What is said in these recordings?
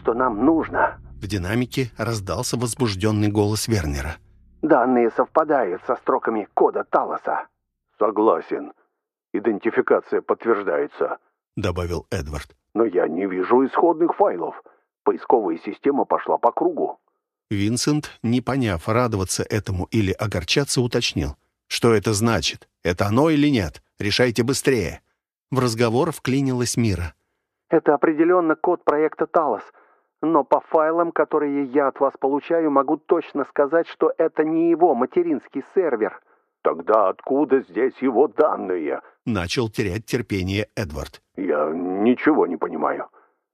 что нам нужно». В динамике раздался возбужденный голос Вернера. «Данные совпадают со строками кода Талоса». «Согласен. Идентификация подтверждается», — добавил Эдвард. «Но я не вижу исходных файлов. Поисковая система пошла по кругу». Винсент, не поняв, радоваться этому или огорчаться, уточнил. «Что это значит? Это оно или нет? Решайте быстрее». В разговор вклинилась Мира. «Это определенно код проекта «Талос». Но по файлам, которые я от вас получаю, могу точно сказать, что это не его материнский сервер». «Тогда откуда здесь его данные?» Начал терять терпение Эдвард. «Я ничего не понимаю».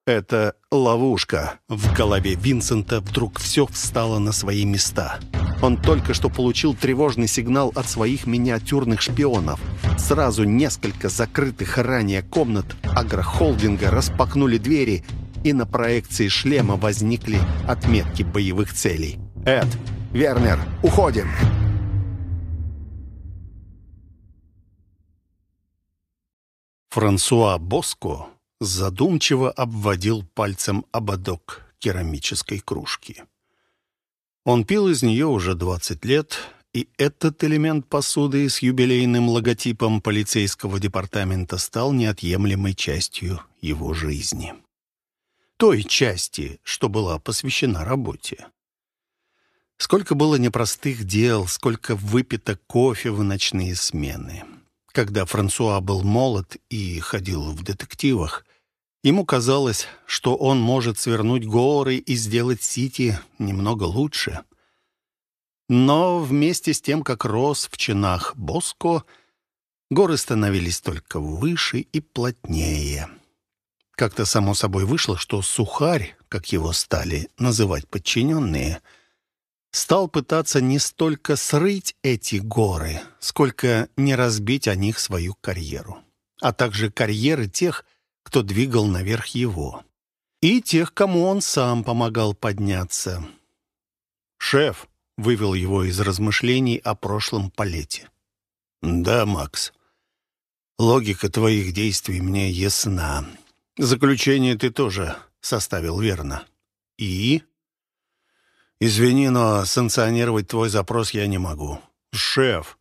Это ловушка. В голове Винсента вдруг все встало на свои места. Он только что получил тревожный сигнал от своих миниатюрных шпионов. Сразу несколько закрытых ранее комнат агрохолдинга распахнули двери, и на проекции шлема возникли отметки боевых целей. «Эд, Вернер, уходим!» Франсуа Боско задумчиво обводил пальцем ободок керамической кружки. Он пил из нее уже 20 лет, и этот элемент посуды с юбилейным логотипом полицейского департамента стал неотъемлемой частью его жизни. Той части, что была посвящена работе. Сколько было непростых дел, сколько выпито кофе в ночные смены. Когда Франсуа был молод и ходил в детективах, ему казалось, что он может свернуть горы и сделать Сити немного лучше. Но вместе с тем, как рос в чинах Боско, горы становились только выше и плотнее. Как-то само собой вышло, что Сухарь, как его стали называть подчиненные — стал пытаться не столько срыть эти горы, сколько не разбить о них свою карьеру, а также карьеры тех, кто двигал наверх его, и тех, кому он сам помогал подняться. «Шеф», — вывел его из размышлений о прошлом полете. «Да, Макс, логика твоих действий мне ясна. Заключение ты тоже составил верно. И?» «Извини, но санкционировать твой запрос я не могу». «Шеф,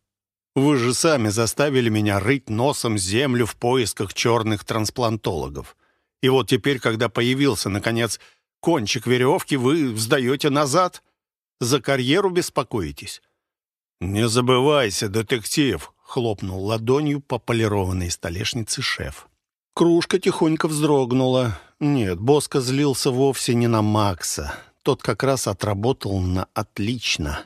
вы же сами заставили меня рыть носом землю в поисках черных трансплантологов. И вот теперь, когда появился, наконец, кончик веревки, вы сдаете назад? За карьеру беспокоитесь?» «Не забывайся, детектив», — хлопнул ладонью по полированной столешнице шеф. Кружка тихонько вздрогнула. Нет, Боско злился вовсе не на Макса. Тот как раз отработал на отлично.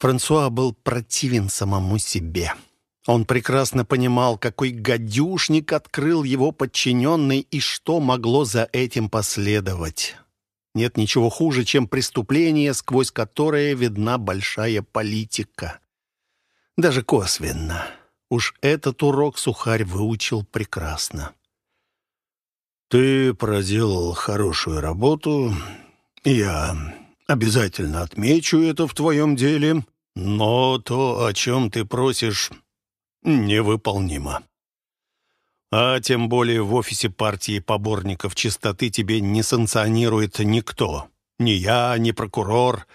Франсуа был противен самому себе. Он прекрасно понимал, какой гадюшник открыл его подчиненный и что могло за этим последовать. Нет ничего хуже, чем преступление, сквозь которое видна большая политика. Даже косвенно. Уж этот урок Сухарь выучил прекрасно. «Ты проделал хорошую работу я обязательно отмечу это в твоем деле, но то, о чем ты просишь, невыполнимо. А тем более в офисе партии поборников чистоты тебе не санкционирует никто. Ни я, ни прокурор.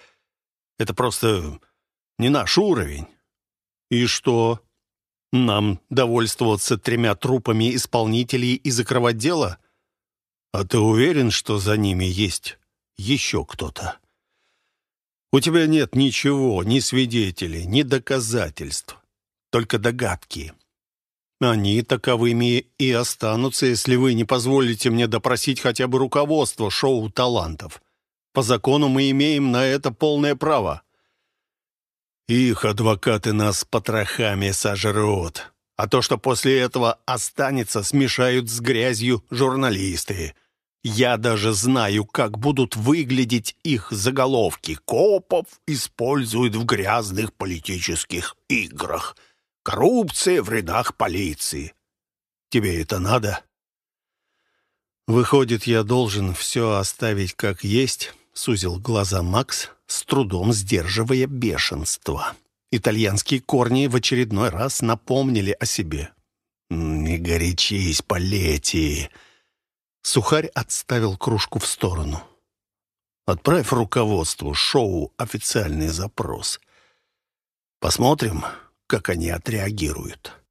Это просто не наш уровень. И что? Нам довольствоваться тремя трупами исполнителей и закрывать дело? А ты уверен, что за ними есть еще кто-то. У тебя нет ничего, ни свидетелей, ни доказательств, только догадки. Они таковыми и останутся, если вы не позволите мне допросить хотя бы руководство шоу талантов. По закону мы имеем на это полное право. Их адвокаты нас потрохами сожрут, а то, что после этого останется, смешают с грязью журналисты. Я даже знаю, как будут выглядеть их заголовки. Копов используют в грязных политических играх. Коррупция в рядах полиции. Тебе это надо? Выходит, я должен все оставить как есть, сузил глаза Макс, с трудом сдерживая бешенство. Итальянские корни в очередной раз напомнили о себе. «Не горячись, Палетти!» Сухарь отставил кружку в сторону. «Отправь руководству шоу официальный запрос. Посмотрим, как они отреагируют.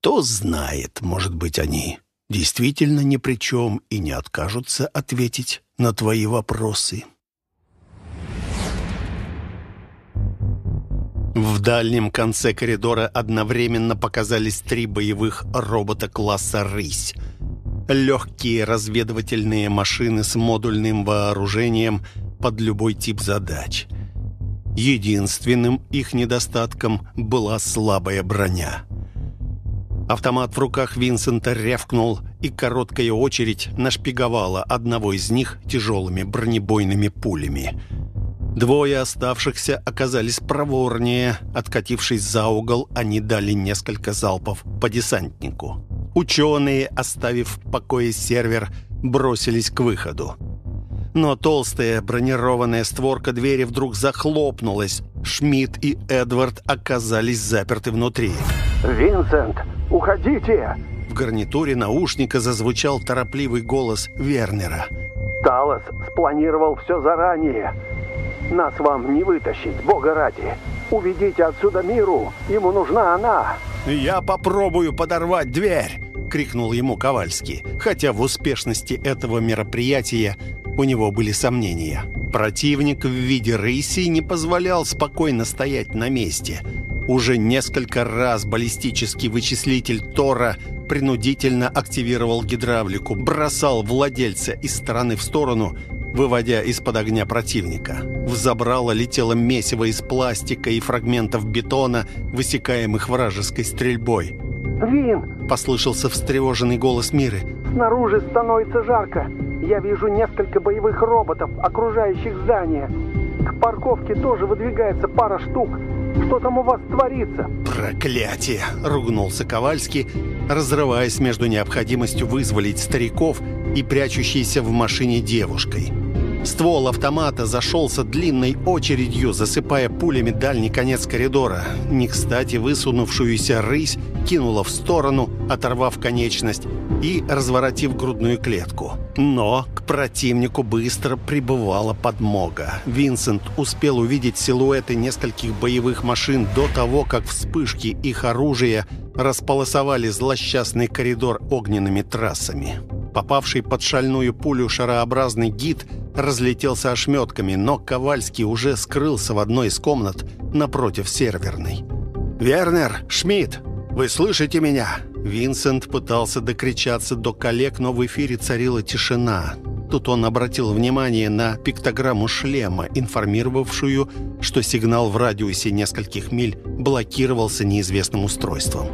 Кто знает, может быть, они действительно ни при чем и не откажутся ответить на твои вопросы». В дальнем конце коридора одновременно показались три боевых робота класса «Рысь». Легкие разведывательные машины с модульным вооружением под любой тип задач. Единственным их недостатком была слабая броня. Автомат в руках Винсента рявкнул, и короткая очередь нашпиговала одного из них тяжелыми бронебойными пулями – Двое оставшихся оказались проворнее. Откатившись за угол, они дали несколько залпов по десантнику. Ученые, оставив в покое сервер, бросились к выходу. Но толстая бронированная створка двери вдруг захлопнулась. Шмидт и Эдвард оказались заперты внутри. «Винсент, уходите!» В гарнитуре наушника зазвучал торопливый голос Вернера. «Талос спланировал все заранее. Нас вам не вытащить, бога ради. Уведите отсюда миру, ему нужна она. Я попробую подорвать дверь, крикнул ему Ковальский, хотя в успешности этого мероприятия у него были сомнения. Противник в виде рыси не позволял спокойно стоять на месте. Уже несколько раз баллистический вычислитель Тора принудительно активировал гидравлику, бросал владельца из стороны в сторону выводя из-под огня противника. В забрало летело месиво из пластика и фрагментов бетона, высекаемых вражеской стрельбой. «Вин!» — послышался встревоженный голос Миры. «Снаружи становится жарко. Я вижу несколько боевых роботов, окружающих здание. К парковке тоже выдвигается пара штук. Что там у вас творится?» «Проклятие!» — ругнулся Ковальский, разрываясь между необходимостью вызволить стариков и прячущейся в машине девушкой. Ствол автомата зашелся длинной очередью, засыпая пулями дальний конец коридора. Не кстати высунувшуюся рысь кинула в сторону, оторвав конечность и разворотив грудную клетку. Но к противнику быстро прибывала подмога. Винсент успел увидеть силуэты нескольких боевых машин до того, как вспышки их оружия располосовали злосчастный коридор огненными трассами. Попавший под шальную пулю шарообразный гид разлетелся ошметками, но Ковальский уже скрылся в одной из комнат напротив серверной. «Вернер! Шмидт! Вы слышите меня?» Винсент пытался докричаться до коллег, но в эфире царила тишина. Тут он обратил внимание на пиктограмму шлема, информировавшую, что сигнал в радиусе нескольких миль блокировался неизвестным устройством.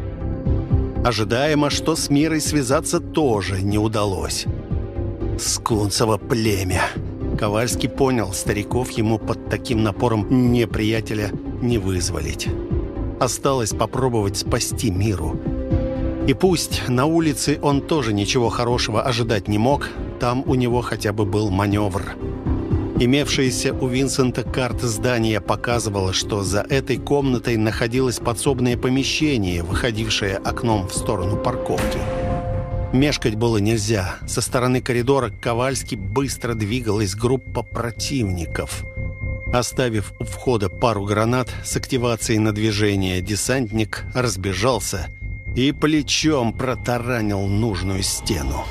Ожидаемо, что с мирой связаться тоже не удалось. Скунцево племя. Ковальский понял, стариков ему под таким напором неприятеля не вызволить. Осталось попробовать спасти миру. И пусть на улице он тоже ничего хорошего ожидать не мог, там у него хотя бы был маневр. Имевшаяся у Винсента карта здания показывала, что за этой комнатой находилось подсобное помещение, выходившее окном в сторону парковки. Мешкать было нельзя. Со стороны коридора Ковальски быстро двигалась группа противников. Оставив у входа пару гранат с активацией на движение, десантник разбежался и плечом протаранил нужную стену.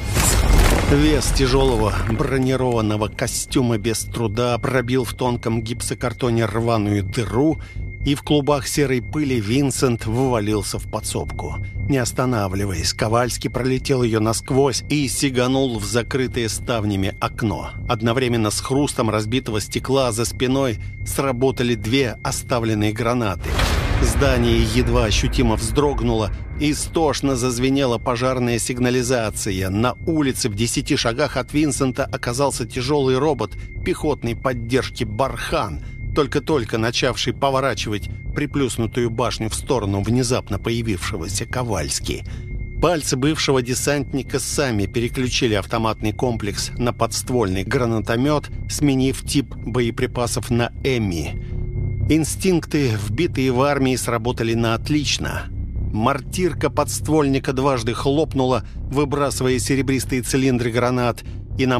Вес тяжелого бронированного костюма без труда пробил в тонком гипсокартоне рваную дыру, и в клубах серой пыли Винсент вывалился в подсобку. Не останавливаясь, Ковальский пролетел ее насквозь и сиганул в закрытое ставнями окно. Одновременно с хрустом разбитого стекла за спиной сработали две оставленные гранаты. Здание едва ощутимо вздрогнуло, Истошно зазвенела пожарная сигнализация. На улице в десяти шагах от Винсента оказался тяжелый робот пехотной поддержки «Бархан», только-только начавший поворачивать приплюснутую башню в сторону внезапно появившегося Ковальски. Пальцы бывшего десантника сами переключили автоматный комплекс на подствольный гранатомет, сменив тип боеприпасов на «Эмми». Инстинкты, вбитые в армии, сработали на отлично. Мортирка подствольника дважды хлопнула, выбрасывая серебристые цилиндры гранат, и на